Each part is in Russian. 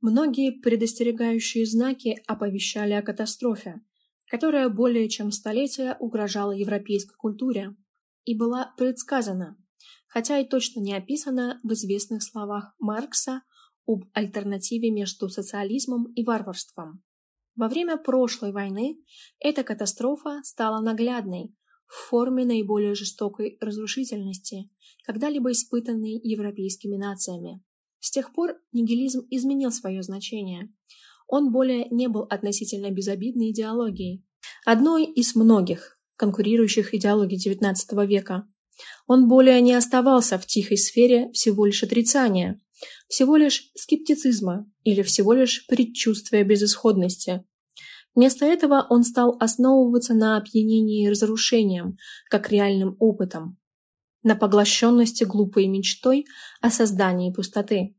Многие предостерегающие знаки оповещали о катастрофе, которая более чем столетие угрожала европейской культуре и была предсказана, хотя и точно не описана в известных словах Маркса об альтернативе между социализмом и варварством. Во время прошлой войны эта катастрофа стала наглядной в форме наиболее жестокой разрушительности, когда-либо испытанной европейскими нациями. С тех пор нигилизм изменил свое значение. Он более не был относительно безобидной идеологией, одной из многих конкурирующих идеологий XIX века. Он более не оставался в тихой сфере всего лишь отрицания, всего лишь скептицизма или всего лишь предчувствия безысходности. Вместо этого он стал основываться на опьянении разрушением, как реальным опытом, на поглощенности глупой мечтой о создании пустоты.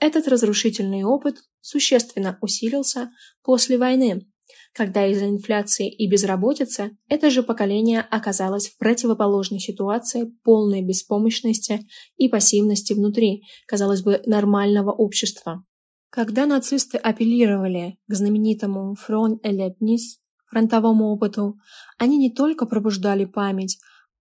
Этот разрушительный опыт существенно усилился после войны, когда из-за инфляции и безработицы это же поколение оказалось в противоположной ситуации полной беспомощности и пассивности внутри, казалось бы, нормального общества. Когда нацисты апеллировали к знаменитому «Фрон Элепнис» фронтовому опыту, они не только пробуждали память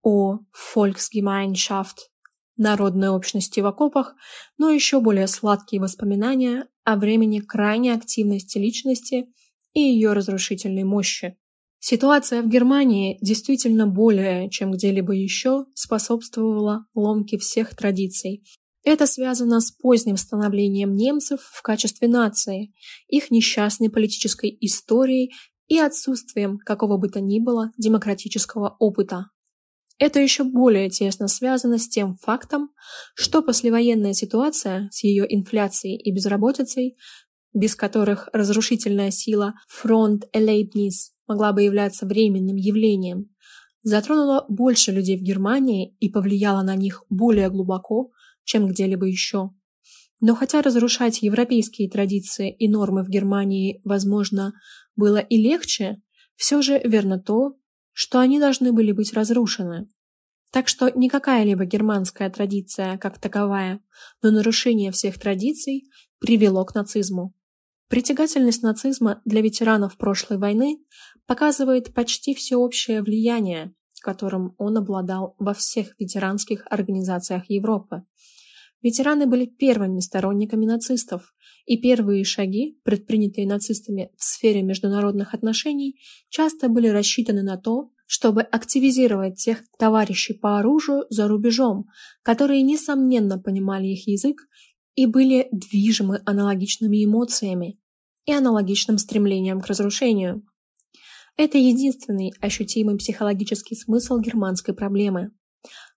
о «Volksgemeinschaft» народной общности в окопах, но еще более сладкие воспоминания о времени крайней активности личности и ее разрушительной мощи. Ситуация в Германии действительно более, чем где-либо еще, способствовала ломке всех традиций. Это связано с поздним становлением немцев в качестве нации, их несчастной политической историей и отсутствием какого бы то ни было демократического опыта. Это еще более тесно связано с тем фактом, что послевоенная ситуация с ее инфляцией и безработицей без которых разрушительная сила фронт Элейбнис могла бы являться временным явлением, затронула больше людей в Германии и повлияла на них более глубоко, чем где-либо еще. Но хотя разрушать европейские традиции и нормы в Германии, возможно, было и легче, все же верно то, что они должны были быть разрушены. Так что не какая-либо германская традиция как таковая, но нарушение всех традиций привело к нацизму. Притягательность нацизма для ветеранов прошлой войны показывает почти всеобщее влияние, которым он обладал во всех ветеранских организациях Европы. Ветераны были первыми сторонниками нацистов, и первые шаги, предпринятые нацистами в сфере международных отношений, часто были рассчитаны на то, чтобы активизировать тех товарищей по оружию за рубежом, которые, несомненно, понимали их язык и были движимы аналогичными эмоциями, и аналогичным стремлением к разрушению. Это единственный ощутимый психологический смысл германской проблемы.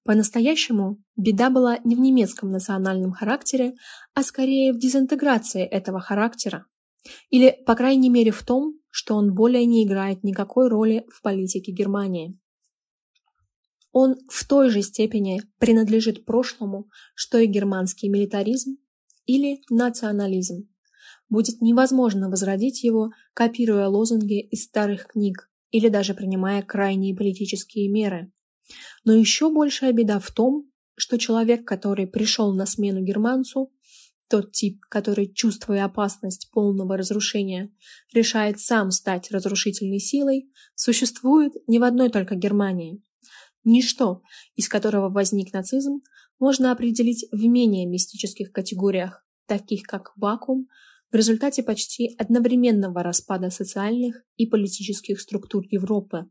По-настоящему беда была не в немецком национальном характере, а скорее в дезинтеграции этого характера. Или, по крайней мере, в том, что он более не играет никакой роли в политике Германии. Он в той же степени принадлежит прошлому, что и германский милитаризм или национализм будет невозможно возродить его, копируя лозунги из старых книг или даже принимая крайние политические меры. Но еще большая беда в том, что человек, который пришел на смену германцу, тот тип, который, чувствуя опасность полного разрушения, решает сам стать разрушительной силой, существует не в одной только Германии. Ничто, из которого возник нацизм, можно определить в менее мистических категориях, таких как вакуум, в результате почти одновременного распада социальных и политических структур Европы.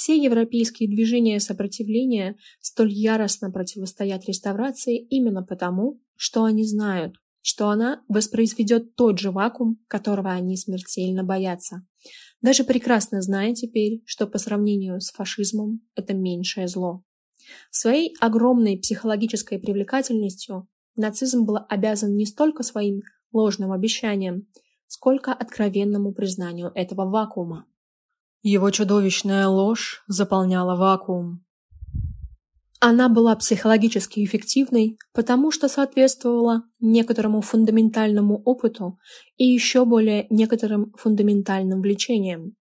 Все европейские движения сопротивления столь яростно противостоят реставрации именно потому, что они знают, что она воспроизведет тот же вакуум, которого они смертельно боятся. Даже прекрасно зная теперь, что по сравнению с фашизмом это меньшее зло. Своей огромной психологической привлекательностью нацизм был обязан не столько своим ложным обещаниям, сколько откровенному признанию этого вакуума. Его чудовищная ложь заполняла вакуум. Она была психологически эффективной, потому что соответствовала некоторому фундаментальному опыту и еще более некоторым фундаментальным влечениям.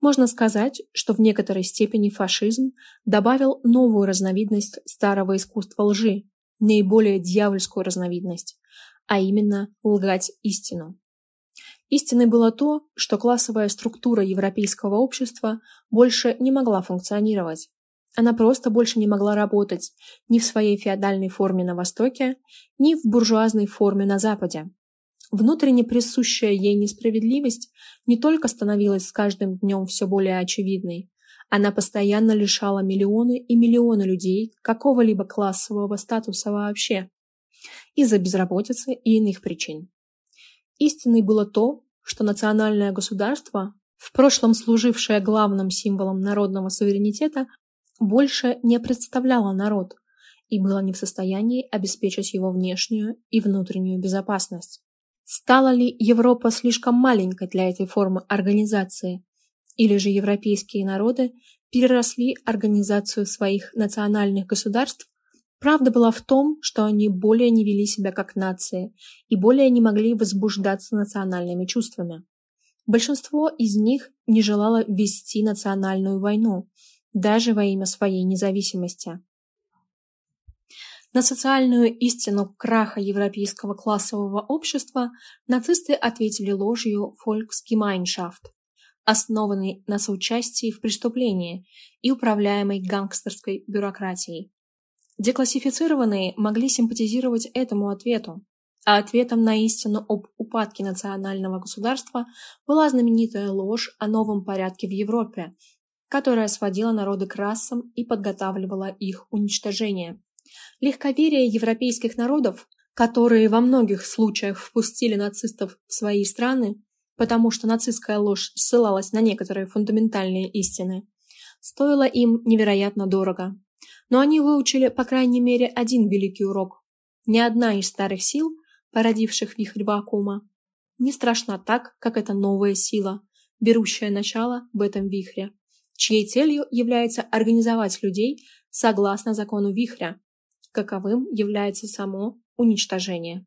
Можно сказать, что в некоторой степени фашизм добавил новую разновидность старого искусства лжи, наиболее дьявольскую разновидность, а именно лгать истину. Истиной было то, что классовая структура европейского общества больше не могла функционировать. Она просто больше не могла работать ни в своей феодальной форме на Востоке, ни в буржуазной форме на Западе. Внутренне присущая ей несправедливость не только становилась с каждым днем все более очевидной, она постоянно лишала миллионы и миллионы людей какого-либо классового статуса вообще из-за безработицы и иных причин. Истиной было то, что национальное государство, в прошлом служившее главным символом народного суверенитета, больше не представляло народ и было не в состоянии обеспечить его внешнюю и внутреннюю безопасность. Стала ли Европа слишком маленькой для этой формы организации, или же европейские народы переросли организацию своих национальных государств Правда была в том, что они более не вели себя как нация и более не могли возбуждаться национальными чувствами. Большинство из них не желало вести национальную войну, даже во имя своей независимости. На социальную истину краха европейского классового общества нацисты ответили ложью Volksgemeinschaft, основанной на соучастии в преступлении и управляемой гангстерской бюрократией. Деклассифицированные могли симпатизировать этому ответу, а ответом на истину об упадке национального государства была знаменитая ложь о новом порядке в Европе, которая сводила народы к расам и подготавливала их уничтожение. Легковерие европейских народов, которые во многих случаях впустили нацистов в свои страны, потому что нацистская ложь ссылалась на некоторые фундаментальные истины, стоило им невероятно дорого. Но они выучили, по крайней мере, один великий урок. Ни одна из старых сил, породивших вихрь вакуума, не страшна так, как эта новая сила, берущая начало в этом вихре, чьей целью является организовать людей согласно закону вихря, каковым является само уничтожение.